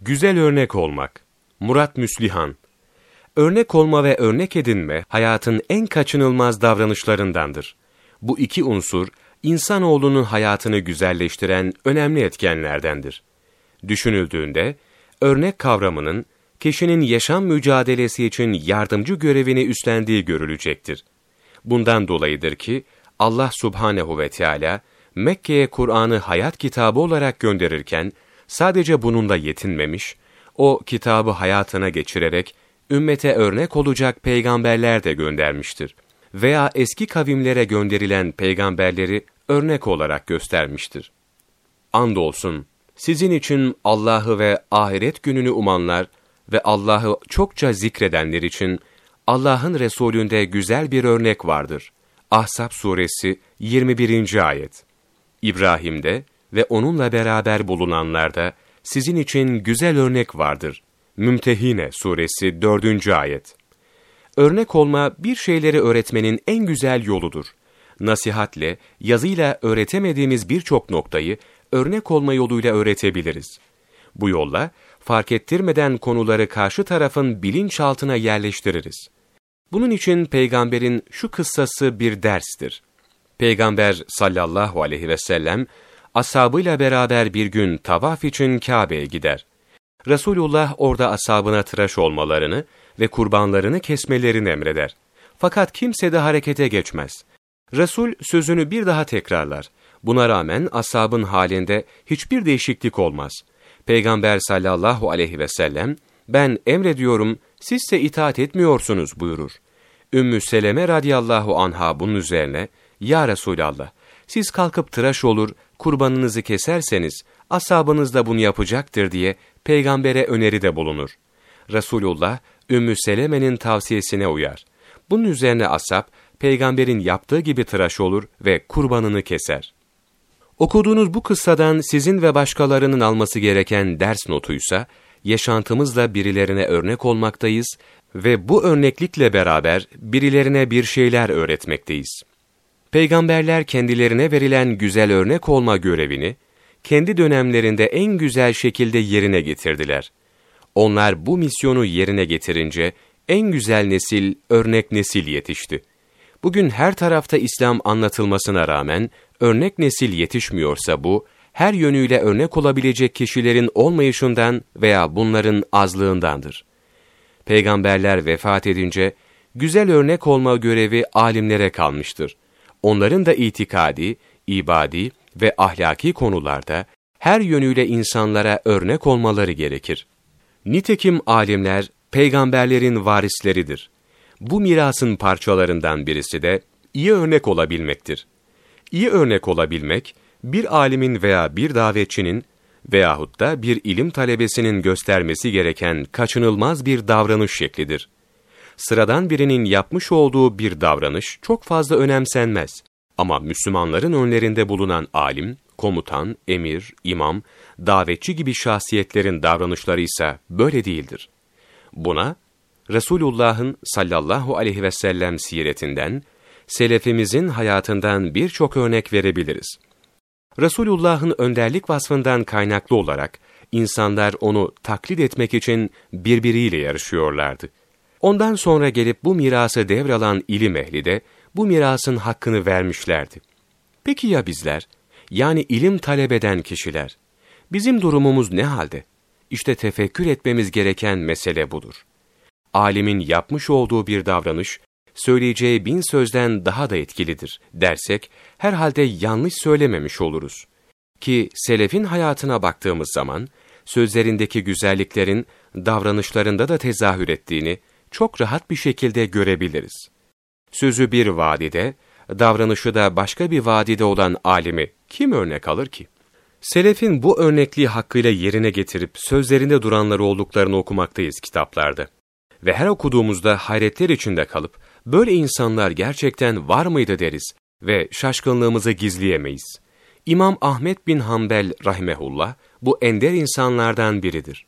Güzel örnek olmak. Murat Müslihan. Örnek olma ve örnek edinme hayatın en kaçınılmaz davranışlarındandır. Bu iki unsur insanoğlunun hayatını güzelleştiren önemli etkenlerdendir. Düşünüldüğünde örnek kavramının kişinin yaşam mücadelesi için yardımcı görevini üstlendiği görülecektir. Bundan dolayıdır ki Allah Subhanehu ve Teala Mekke'ye Kur'an'ı hayat kitabı olarak gönderirken sadece bununla yetinmemiş, o kitabı hayatına geçirerek ümmete örnek olacak peygamberler de göndermiştir. Veya eski kavimlere gönderilen peygamberleri örnek olarak göstermiştir. Andolsun, sizin için Allah'ı ve ahiret gününü umanlar ve Allah'ı çokça zikredenler için Allah'ın Resulünde güzel bir örnek vardır. Ahzab suresi 21. ayet. İbrahim'de ve onunla beraber bulunanlarda sizin için güzel örnek vardır. Mümtehine suresi 4. ayet. Örnek olma bir şeyleri öğretmenin en güzel yoludur. Nasihatle, yazıyla öğretemediğimiz birçok noktayı örnek olma yoluyla öğretebiliriz. Bu yolla fark ettirmeden konuları karşı tarafın bilinçaltına yerleştiririz. Bunun için peygamberin şu kıssası bir derstir. Peygamber sallallahu aleyhi ve sellem ashabıyla beraber bir gün tavaf için Kabe'ye gider. Resulullah orada ashabına tıraş olmalarını ve kurbanlarını kesmelerini emreder. Fakat kimse de harekete geçmez. Resul sözünü bir daha tekrarlar. Buna rağmen ashabın halinde hiçbir değişiklik olmaz. Peygamber sallallahu aleyhi ve sellem, ben emrediyorum, sizse itaat etmiyorsunuz buyurur. Ümmü Seleme radıyallahu anha bunun üzerine, Ya Resulallah, siz kalkıp tıraş olur, kurbanınızı keserseniz, ashabınız da bunu yapacaktır diye peygambere öneride bulunur. Resulullah, Ümmü Seleme'nin tavsiyesine uyar. Bunun üzerine ashab, peygamberin yaptığı gibi tıraş olur ve kurbanını keser. Okuduğunuz bu kıssadan sizin ve başkalarının alması gereken ders notuysa, yaşantımızla birilerine örnek olmaktayız ve bu örneklikle beraber birilerine bir şeyler öğretmekteyiz. Peygamberler kendilerine verilen güzel örnek olma görevini, kendi dönemlerinde en güzel şekilde yerine getirdiler. Onlar bu misyonu yerine getirince, en güzel nesil, örnek nesil yetişti. Bugün her tarafta İslam anlatılmasına rağmen, örnek nesil yetişmiyorsa bu, her yönüyle örnek olabilecek kişilerin olmayışından veya bunların azlığındandır. Peygamberler vefat edince, güzel örnek olma görevi alimlere kalmıştır. Onların da itikadi, ibadi ve ahlaki konularda her yönüyle insanlara örnek olmaları gerekir. Nitekim alimler, peygamberlerin varisleridir. Bu mirasın parçalarından birisi de iyi örnek olabilmektir. İyi örnek olabilmek, bir alimin veya bir davetçinin veyahut da bir ilim talebesinin göstermesi gereken kaçınılmaz bir davranış şeklidir. Sıradan birinin yapmış olduğu bir davranış çok fazla önemsenmez. Ama Müslümanların önlerinde bulunan alim, komutan, emir, imam, davetçi gibi şahsiyetlerin davranışları ise böyle değildir. Buna, Resulullah'ın sallallahu aleyhi ve sellem siretinden, selefimizin hayatından birçok örnek verebiliriz. Resulullah'ın önderlik vasfından kaynaklı olarak insanlar onu taklit etmek için birbiriyle yarışıyorlardı. Ondan sonra gelip bu mirası devralan ilim ehli de bu mirasın hakkını vermişlerdi. Peki ya bizler? Yani ilim talep eden kişiler. Bizim durumumuz ne halde? İşte tefekkür etmemiz gereken mesele budur. Alimin yapmış olduğu bir davranış, söyleyeceği bin sözden daha da etkilidir dersek, herhalde yanlış söylememiş oluruz. Ki selefin hayatına baktığımız zaman, sözlerindeki güzelliklerin davranışlarında da tezahür ettiğini çok rahat bir şekilde görebiliriz. Sözü bir vadide, davranışı da başka bir vadide olan alimi kim örnek alır ki? Selefin bu örnekliği hakkıyla yerine getirip sözlerinde duranları olduklarını okumaktayız kitaplarda. Ve her okuduğumuzda hayretler içinde kalıp, böyle insanlar gerçekten var mıydı deriz ve şaşkınlığımızı gizleyemeyiz. İmam Ahmet bin Hanbel rahimehullah bu ender insanlardan biridir.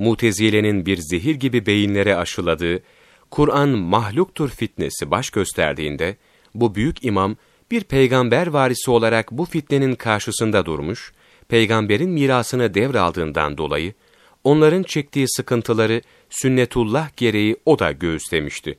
Mutezile'nin bir zehir gibi beyinlere aşıladığı, Kur'an mahluktur fitnesi baş gösterdiğinde, bu büyük imam bir peygamber varisi olarak bu fitnenin karşısında durmuş, peygamberin mirasını devraldığından dolayı, onların çektiği sıkıntıları sünnetullah gereği o da göğüslemişti.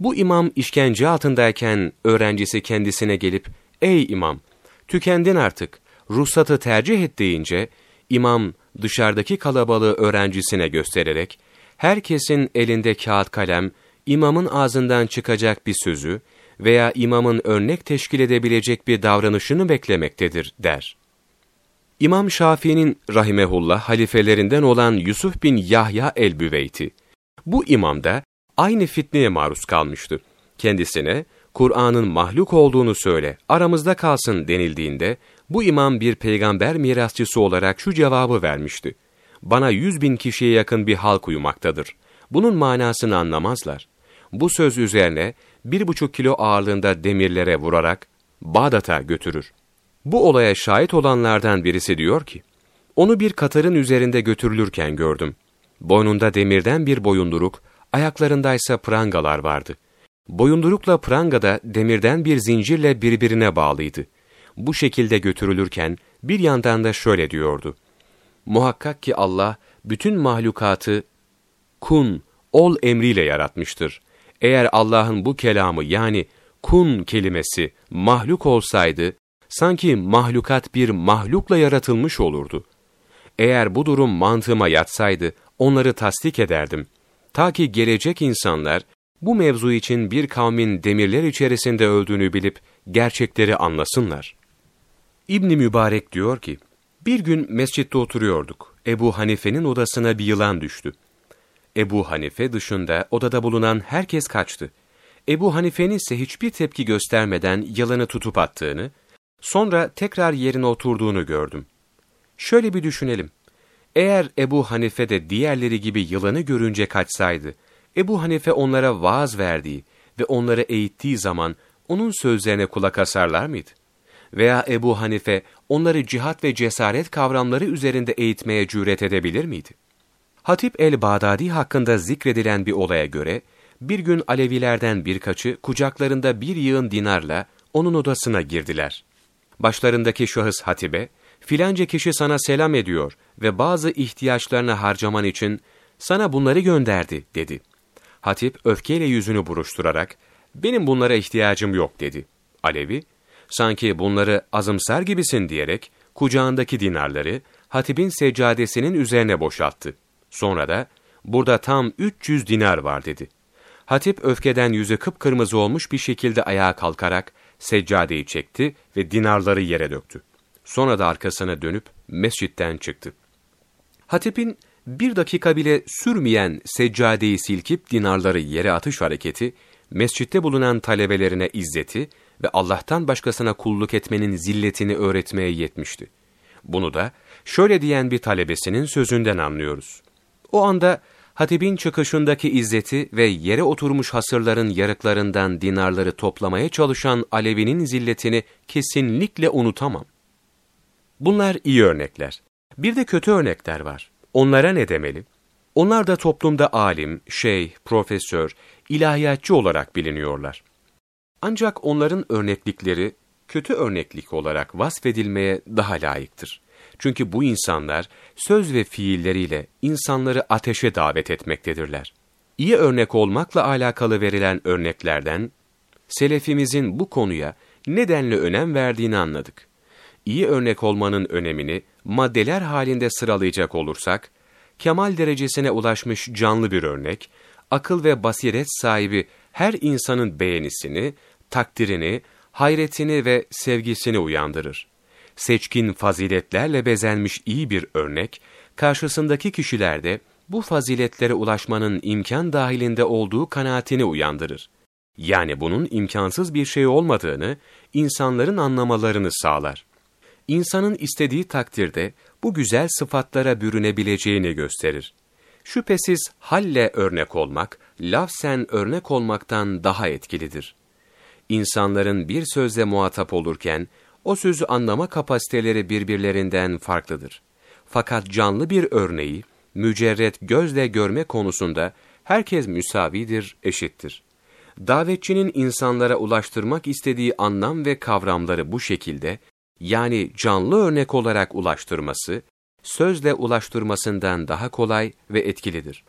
Bu imam işkence altındayken öğrencisi kendisine gelip, ''Ey imam, tükendin artık, ruhsatı tercih et.'' deyince, imam dışarıdaki kalabalığı öğrencisine göstererek, herkesin elinde kağıt kalem, imamın ağzından çıkacak bir sözü veya imamın örnek teşkil edebilecek bir davranışını beklemektedir der. İmam Şafii'nin rahimehullah halifelerinden olan Yusuf bin Yahya el-Büveyti. Bu imam da aynı fitneye maruz kalmıştı. Kendisine Kur'an'ın mahluk olduğunu söyle, aramızda kalsın denildiğinde bu imam bir peygamber mirasçısı olarak şu cevabı vermişti. Bana yüz bin kişiye yakın bir halk uyumaktadır. Bunun manasını anlamazlar. Bu söz üzerine bir buçuk kilo ağırlığında demirlere vurarak Bağdat'a götürür. Bu olaya şahit olanlardan birisi diyor ki, onu bir Katar'ın üzerinde götürülürken gördüm. Boynunda demirden bir boyunduruk, ayaklarındaysa prangalar vardı. Boyundurukla pranga da demirden bir zincirle birbirine bağlıydı. Bu şekilde götürülürken bir yandan da şöyle diyordu. Muhakkak ki Allah bütün mahlukatı kun, ol emriyle yaratmıştır. Eğer Allah'ın bu kelamı yani kun kelimesi mahluk olsaydı, sanki mahlukat bir mahlukla yaratılmış olurdu. Eğer bu durum mantığıma yatsaydı, onları tasdik ederdim. Ta ki gelecek insanlar, bu mevzu için bir kavmin demirler içerisinde öldüğünü bilip, gerçekleri anlasınlar. İbni Mübarek diyor ki, bir gün mescitte oturuyorduk. Ebu Hanife'nin odasına bir yılan düştü. Ebu Hanife dışında odada bulunan herkes kaçtı. Ebu Hanife'nin ise hiçbir tepki göstermeden yılanı tutup attığını, sonra tekrar yerine oturduğunu gördüm. Şöyle bir düşünelim. Eğer Ebu Hanife de diğerleri gibi yılanı görünce kaçsaydı, Ebu Hanife onlara vaaz verdiği ve onları eğittiği zaman onun sözlerine kulak asarlar mıydı? Veya Ebu Hanife onları cihat ve cesaret kavramları üzerinde eğitmeye cüret edebilir miydi? Hatip el-Bağdadi hakkında zikredilen bir olaya göre, bir gün Alevilerden birkaçı kucaklarında bir yığın dinarla onun odasına girdiler. Başlarındaki şahıs hatibe, filanca kişi sana selam ediyor ve bazı ihtiyaçlarını harcaman için sana bunları gönderdi dedi. Hatip öfkeyle yüzünü buruşturarak, benim bunlara ihtiyacım yok dedi. Alevi, sanki bunları azımsar gibisin diyerek kucağındaki dinarları hatibin seccadesinin üzerine boşalttı. Sonra da burada tam 300 dinar var dedi. Hatip öfkeden yüzü kıpkırmızı olmuş bir şekilde ayağa kalkarak seccadeyi çekti ve dinarları yere döktü. Sonra da arkasına dönüp mescitten çıktı. Hatip'in bir dakika bile sürmeyen seccadeyi silkip dinarları yere atış hareketi, mescitte bulunan talebelerine izzeti ve Allah'tan başkasına kulluk etmenin zilletini öğretmeye yetmişti. Bunu da şöyle diyen bir talebesinin sözünden anlıyoruz. O anda hatibin çıkışındaki izzeti ve yere oturmuş hasırların yarıklarından dinarları toplamaya çalışan Alevi'nin zilletini kesinlikle unutamam. Bunlar iyi örnekler. Bir de kötü örnekler var. Onlara ne demeli? Onlar da toplumda alim, şeyh, profesör, ilahiyatçı olarak biliniyorlar. Ancak onların örneklikleri kötü örneklik olarak vasfedilmeye daha layıktır. Çünkü bu insanlar söz ve fiilleriyle insanları ateşe davet etmektedirler. İyi örnek olmakla alakalı verilen örneklerden, selefimizin bu konuya nedenle önem verdiğini anladık. İyi örnek olmanın önemini maddeler halinde sıralayacak olursak, kemal derecesine ulaşmış canlı bir örnek, akıl ve basiret sahibi her insanın beğenisini, takdirini, hayretini ve sevgisini uyandırır seçkin faziletlerle bezenmiş iyi bir örnek, karşısındaki kişilerde bu faziletlere ulaşmanın imkan dahilinde olduğu kanaatini uyandırır. Yani bunun imkansız bir şey olmadığını, insanların anlamalarını sağlar. İnsanın istediği takdirde bu güzel sıfatlara bürünebileceğini gösterir. Şüphesiz halle örnek olmak, lafsen örnek olmaktan daha etkilidir. İnsanların bir sözle muhatap olurken, o sözü anlama kapasiteleri birbirlerinden farklıdır. Fakat canlı bir örneği, mücerret gözle görme konusunda herkes müsavidir, eşittir. Davetçinin insanlara ulaştırmak istediği anlam ve kavramları bu şekilde, yani canlı örnek olarak ulaştırması, sözle ulaştırmasından daha kolay ve etkilidir.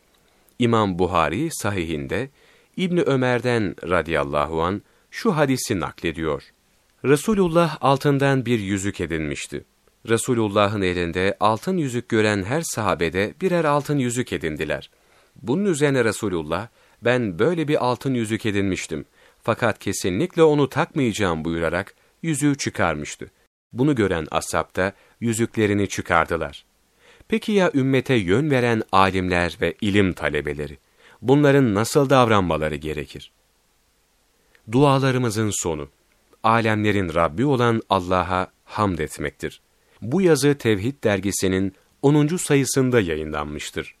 İmam Buhari sahihinde İbni Ömer'den radıyallahu an şu hadisi naklediyor. Resulullah altından bir yüzük edinmişti. Resulullah'ın elinde altın yüzük gören her sahabede birer altın yüzük edindiler. Bunun üzerine Resulullah, ben böyle bir altın yüzük edinmiştim. Fakat kesinlikle onu takmayacağım buyurarak yüzüğü çıkarmıştı. Bunu gören ashab da yüzüklerini çıkardılar. Peki ya ümmete yön veren alimler ve ilim talebeleri? Bunların nasıl davranmaları gerekir? Dualarımızın sonu, alemlerin Rabbi olan Allah'a hamd etmektir. Bu yazı Tevhid dergisinin 10. sayısında yayınlanmıştır.